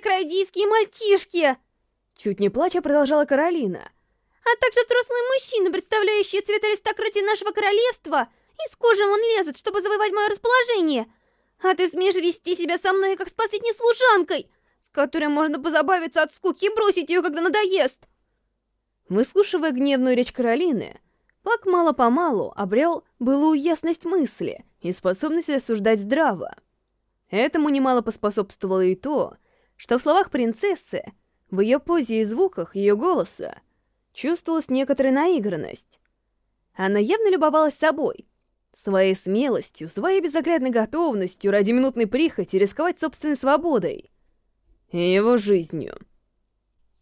крайдийские мальчишки!» Чуть не плача продолжала Каролина. «А также взрослые мужчины, представляющие цвет аристократии нашего королевства, из кожи вон лезут, чтобы завоевать мое расположение. А ты смеешь вести себя со мной, как с последней служанкой, с которой можно позабавиться от скуки и бросить ее, когда надоест!» Выслушивая гневную речь Каролины, Пак мало-помалу обрел былую ясность мысли и способность рассуждать здраво. Этому немало поспособствовало и то, что в словах принцессы, в ее позе и звуках ее голоса, чувствовалась некоторая наигранность. Она явно любовалась собой, своей смелостью, своей безоглядной готовностью ради минутной прихоти рисковать собственной свободой и его жизнью.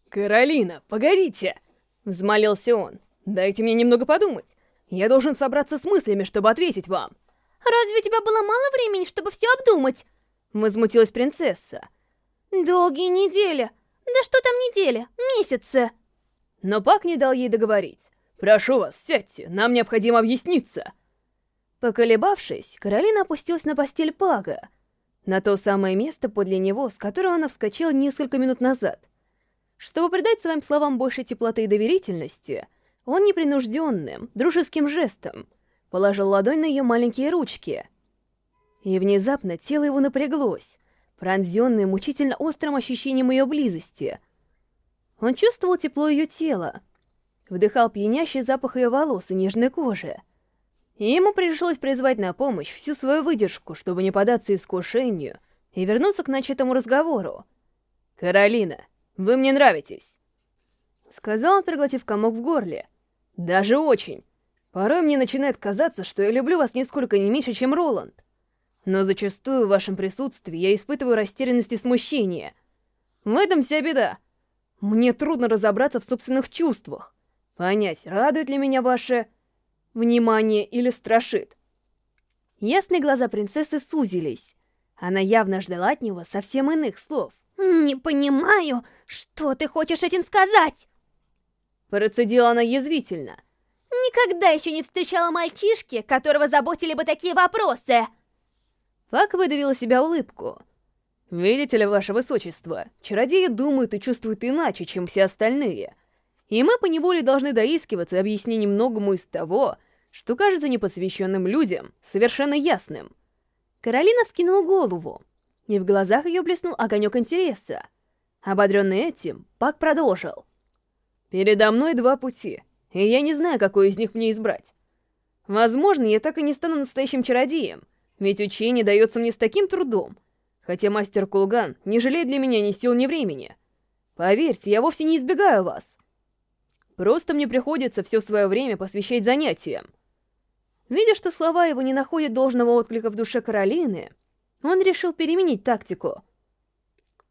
«Каролина, погодите!» — взмолился он. Дайте мне немного подумать. Я должен собраться с мыслями, чтобы ответить вам. Разве у тебя было мало времени, чтобы все обдумать? Возмутилась принцесса. Долгие недели. Да что там недели? Месяцы. Но Пак не дал ей договорить. «Прошу вас, сядьте, нам необходимо объясниться!» Поколебавшись, Каролина опустилась на постель Пага, на то самое место подле него, с которого она вскочила несколько минут назад. Чтобы придать своим словам больше теплоты и доверительности, он непринужденным, дружеским жестом положил ладонь на ее маленькие ручки. И внезапно тело его напряглось, пронзенное мучительно острым ощущением ее близости. Он чувствовал тепло ее тела, вдыхал пьянящий запах ее волос и нежной кожи. И ему пришлось призвать на помощь всю свою выдержку, чтобы не податься искушению и вернуться к начатому разговору. «Каролина, вы мне нравитесь!» Сказал он, проглотив комок в горле, даже очень. Порой мне начинает казаться, что я люблю вас нисколько не меньше, чем Роланд. Но зачастую в вашем присутствии я испытываю растерянность и смущение. В этом вся беда. Мне трудно разобраться в собственных чувствах. Понять, радует ли меня ваше внимание или страшит. Ясные глаза принцессы сузились. Она явно ждала от него совсем иных слов. «Не понимаю, что ты хочешь этим сказать?» Процедила она язвительно. Никогда еще не встречала мальчишки, которого заботили бы такие вопросы. Фак выдавила себя улыбку. Видите ли, ваше высочество, чародеи думают и чувствуют иначе, чем все остальные. И мы поневоле должны доискиваться объяснений многому из того, что кажется непосвященным людям совершенно ясным. Каролина вскинула голову, и в глазах ее блеснул огонек интереса. Ободренный этим, Пак продолжил. Передо мной два пути, и я не знаю, какой из них мне избрать. Возможно, я так и не стану настоящим чародеем, ведь учение дается мне с таким трудом, хотя мастер Кулган не жалеет для меня ни сил, ни времени. Поверьте, я вовсе не избегаю вас. Просто мне приходится все свое время посвящать занятиям. Видя, что слова его не находят должного отклика в душе Каролины, он решил переменить тактику.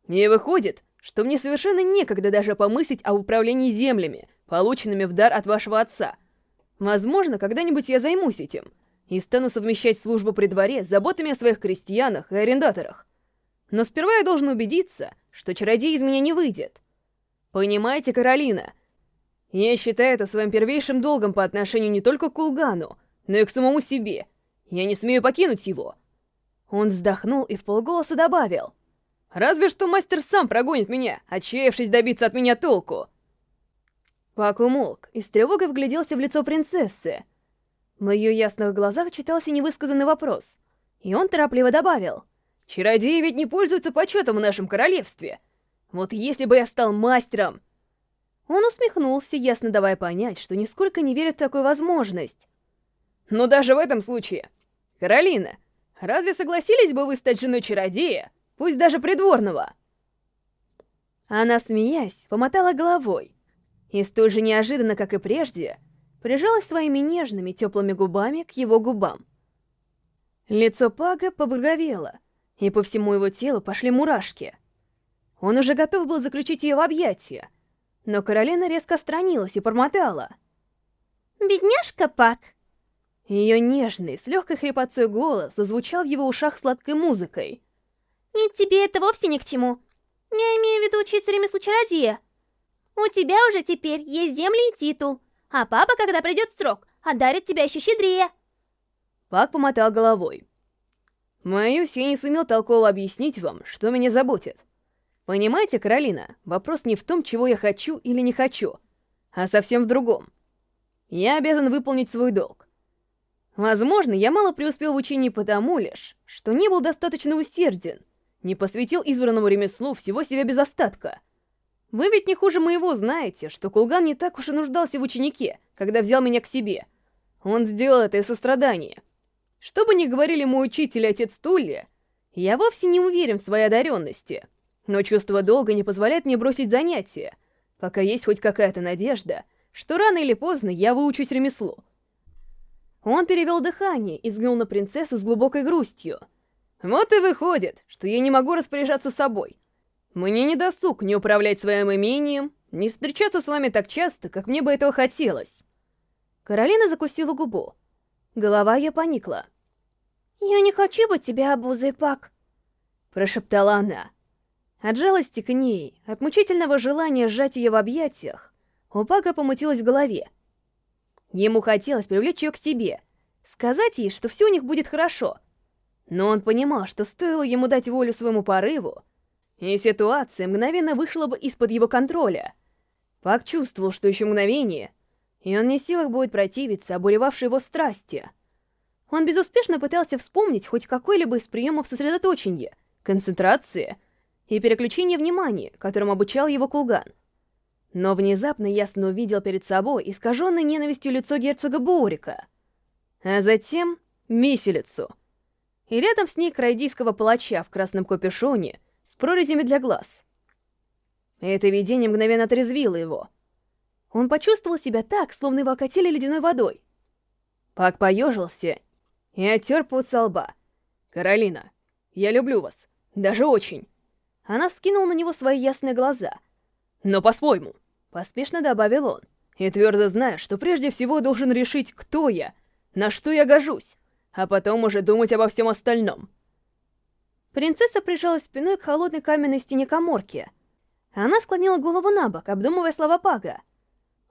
И выходит, что мне совершенно некогда даже помыслить об управлении землями, полученными в дар от вашего отца. Возможно, когда-нибудь я займусь этим и стану совмещать службу при дворе с заботами о своих крестьянах и арендаторах. Но сперва я должен убедиться, что чародей из меня не выйдет. Понимаете, Каролина? Я считаю это своим первейшим долгом по отношению не только к Кулгану, но и к самому себе. Я не смею покинуть его. Он вздохнул и в полголоса добавил. Разве что мастер сам прогонит меня, отчаявшись добиться от меня толку. Пак умолк и с тревогой вгляделся в лицо принцессы. В ее ясных глазах читался невысказанный вопрос, и он торопливо добавил. «Чародеи ведь не пользуются почетом в нашем королевстве. Вот если бы я стал мастером...» Он усмехнулся, ясно давая понять, что нисколько не верит в такую возможность. «Но даже в этом случае... Каролина, разве согласились бы вы стать женой чародея, пусть даже придворного. Она, смеясь, помотала головой и столь же неожиданно, как и прежде, прижалась своими нежными теплыми губами к его губам. Лицо Пага побагровело, и по всему его телу пошли мурашки. Он уже готов был заключить ее в объятия, но Каролина резко отстранилась и промотала. «Бедняжка Пак!» Ее нежный, с легкой хрипотцой голос зазвучал в его ушах сладкой музыкой — ведь тебе это вовсе ни к чему. Я имею в виду учиться ремеслу чародея. У тебя уже теперь есть земли и титул, а папа, когда придет срок, одарит тебя еще щедрее. Пак помотал головой. Моюсь, я не сумел толково объяснить вам, что меня заботит. Понимаете, Каролина, вопрос не в том, чего я хочу или не хочу, а совсем в другом. Я обязан выполнить свой долг. Возможно, я мало преуспел в учении потому лишь, что не был достаточно усерден, не посвятил избранному ремеслу всего себя без остатка. Вы ведь не хуже моего знаете, что Кулган не так уж и нуждался в ученике, когда взял меня к себе. Он сделал это из сострадания. Что бы ни говорили мой учитель и отец Тулли, я вовсе не уверен в своей одаренности, но чувство долга не позволяет мне бросить занятия, пока есть хоть какая-то надежда, что рано или поздно я выучусь ремеслу. Он перевел дыхание и взглянул на принцессу с глубокой грустью. «Вот и выходит, что я не могу распоряжаться собой. Мне не досуг не управлять своим имением, не встречаться с вами так часто, как мне бы этого хотелось». Каролина закусила губу. Голова ее поникла. «Я не хочу быть тебе обузой, Пак», — прошептала она. От жалости к ней, от мучительного желания сжать ее в объятиях, у Пака помутилось в голове. Ему хотелось привлечь ее к себе, сказать ей, что все у них будет хорошо. Но он понимал, что стоило ему дать волю своему порыву, и ситуация мгновенно вышла бы из-под его контроля. Пак чувствовал, что еще мгновение, и он не в силах будет противиться обуревавшей его страсти. Он безуспешно пытался вспомнить хоть какой-либо из приемов сосредоточения, концентрации и переключения внимания, которым обучал его Кулган. Но внезапно ясно увидел перед собой искаженное ненавистью лицо герцога Боурика, а затем виселицу. И рядом с ней крайдийского палача в красном капюшоне с прорезями для глаз. Это видение мгновенно отрезвило его — он почувствовал себя так, словно его окатили ледяной водой. Пак поежился и оттер пот со лба. «Каролина, я люблю вас. Даже очень». Она вскинула на него свои ясные глаза. «Но по-своему», — поспешно добавил он. «И твердо зная, что прежде всего должен решить, кто я, на что я гожусь, а потом уже думать обо всем остальном». Принцесса прижалась спиной к холодной каменной стене коморки. Она склонила голову на бок, обдумывая слова Пага.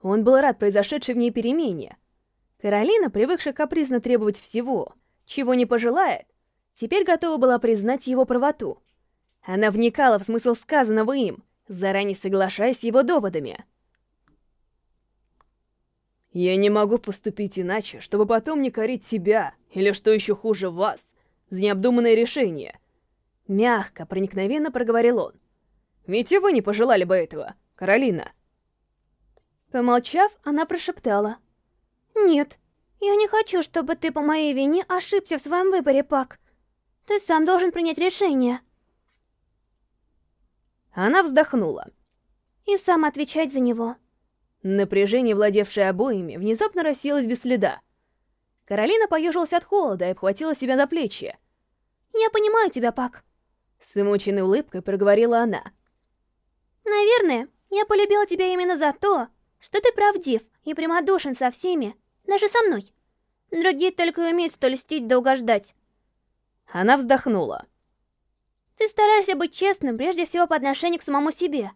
Он был рад произошедшей в ней перемене. Каролина, привыкшая капризно требовать всего, чего не пожелает, теперь готова была признать его правоту. Она вникала в смысл сказанного им, заранее соглашаясь с его доводами. «Я не могу поступить иначе, чтобы потом не корить себя, или, что еще хуже, вас, за необдуманное решение». Мягко, проникновенно проговорил он. «Ведь и вы не пожелали бы этого, Каролина». Помолчав, она прошептала. «Нет, я не хочу, чтобы ты по моей вине ошибся в своем выборе, Пак. Ты сам должен принять решение». Она вздохнула. «И сам отвечать за него». Напряжение, владевшее обоими, внезапно рассеялось без следа. Каролина поежилась от холода и обхватила себя на плечи. «Я понимаю тебя, Пак», — с вымученной улыбкой проговорила она. «Наверное, я полюбила тебя именно за то, что ты правдив и прямодушен со всеми, даже со мной. Другие только умеют столь льстить да угождать. Она вздохнула. Ты стараешься быть честным прежде всего по отношению к самому себе.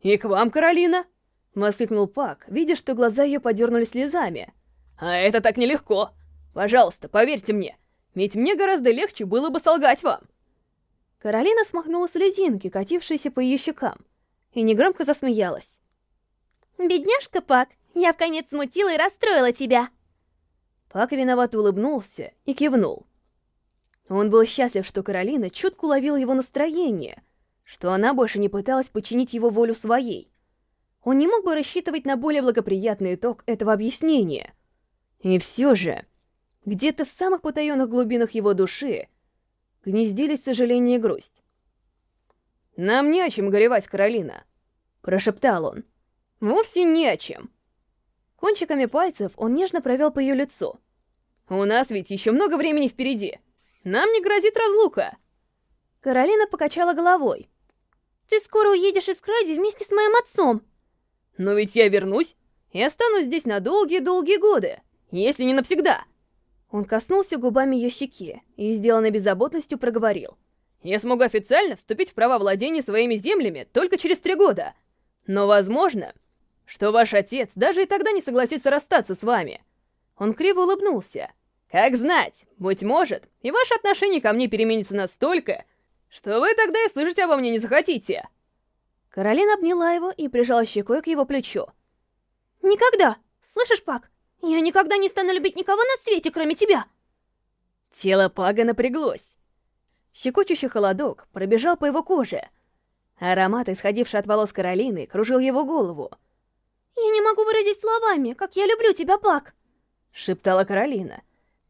«И к вам, Каролина!» — воскликнул Пак, видя, что глаза ее подернулись слезами. «А это так нелегко! Пожалуйста, поверьте мне, ведь мне гораздо легче было бы солгать вам!» Каролина смахнула слезинки, катившиеся по ее щекам, и негромко засмеялась. Бедняжка Пак, я в конец смутила и расстроила тебя. Пак виновато улыбнулся и кивнул. Он был счастлив, что Каролина чутко уловила его настроение, что она больше не пыталась подчинить его волю своей. Он не мог бы рассчитывать на более благоприятный итог этого объяснения. И все же, где-то в самых потаенных глубинах его души гнездились сожаление и грусть. «Нам не о чем горевать, Каролина», — прошептал он. Вовсе не о чем. Кончиками пальцев он нежно провел по ее лицу. «У нас ведь еще много времени впереди. Нам не грозит разлука!» Каролина покачала головой. «Ты скоро уедешь из Крайди вместе с моим отцом!» «Но ведь я вернусь и останусь здесь на долгие-долгие годы, если не навсегда!» Он коснулся губами ее щеки и, сделанной беззаботностью, проговорил. «Я смогу официально вступить в права владения своими землями только через три года. Но, возможно, что ваш отец даже и тогда не согласится расстаться с вами. Он криво улыбнулся. Как знать, быть может, и ваше отношение ко мне переменится настолько, что вы тогда и слышать обо мне не захотите. Каролина обняла его и прижала щекой к его плечу. «Никогда! Слышишь, Пак? Я никогда не стану любить никого на свете, кроме тебя!» Тело Пага напряглось. Щекочущий холодок пробежал по его коже. Аромат, исходивший от волос Каролины, кружил его голову. «Я не могу выразить словами, как я люблю тебя, Пак!» — шептала Каролина.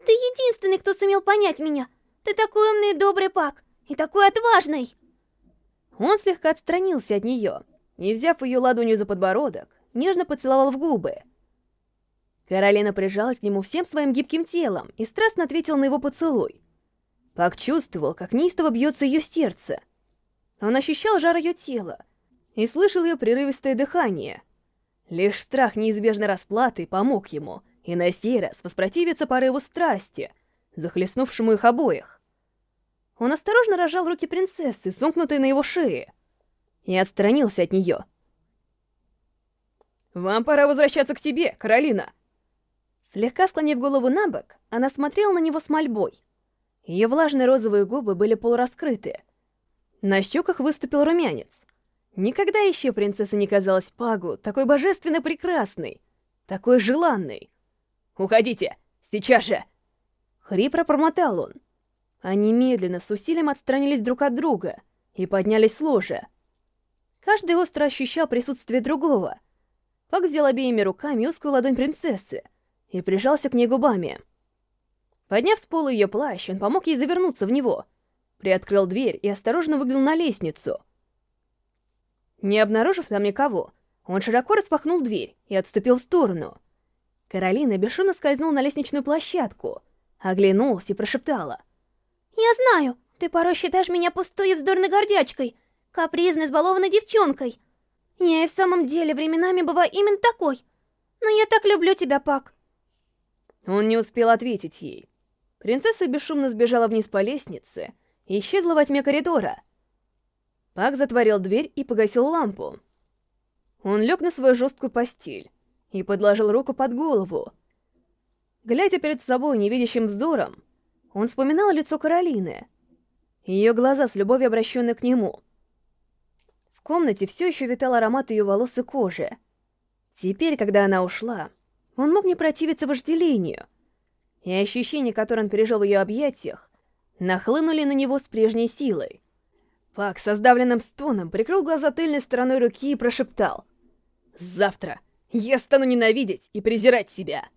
«Ты единственный, кто сумел понять меня! Ты такой умный и добрый, Пак, и такой отважный!» Он слегка отстранился от нее и, взяв ее ладонью за подбородок, нежно поцеловал в губы. Каролина прижалась к нему всем своим гибким телом и страстно ответила на его поцелуй. Пак чувствовал, как неистово бьется ее сердце. Он ощущал жар ее тела и слышал ее прерывистое дыхание. Лишь страх неизбежной расплаты помог ему, и на сей раз воспротивиться порыву страсти, захлестнувшему их обоих. Он осторожно разжал руки принцессы, сомкнутые на его шее, и отстранился от нее. «Вам пора возвращаться к себе, Каролина!» Слегка склонив голову на бок, она смотрела на него с мольбой. Ее влажные розовые губы были полураскрыты. На щеках выступил румянец. Никогда еще принцесса не казалась Пагу такой божественно прекрасной, такой желанной. «Уходите! Сейчас же!» Хрипро промотал он. Они медленно, с усилием отстранились друг от друга и поднялись с ложа. Каждый остро ощущал присутствие другого. Пак взял обеими руками узкую ладонь принцессы и прижался к ней губами. Подняв с пола ее плащ, он помог ей завернуться в него, приоткрыл дверь и осторожно выглянул на лестницу. Не обнаружив там никого, он широко распахнул дверь и отступил в сторону. Каролина бесшумно скользнула на лестничную площадку, оглянулась и прошептала. «Я знаю, ты порой считаешь меня пустой и вздорной гордячкой, капризной, избалованной девчонкой. Я и в самом деле временами бываю именно такой. Но я так люблю тебя, Пак». Он не успел ответить ей. Принцесса бесшумно сбежала вниз по лестнице и исчезла во тьме коридора. Пак затворил дверь и погасил лампу. Он лег на свою жесткую постель и подложил руку под голову. Глядя перед собой невидящим взором, он вспоминал лицо Каролины, ее глаза с любовью обращенные к нему. В комнате все еще витал аромат ее волос и кожи. Теперь, когда она ушла, он мог не противиться вожделению, и ощущения, которые он пережил в ее объятиях, нахлынули на него с прежней силой. Пак со сдавленным стоном прикрыл глаза тыльной стороной руки и прошептал. «Завтра я стану ненавидеть и презирать себя!»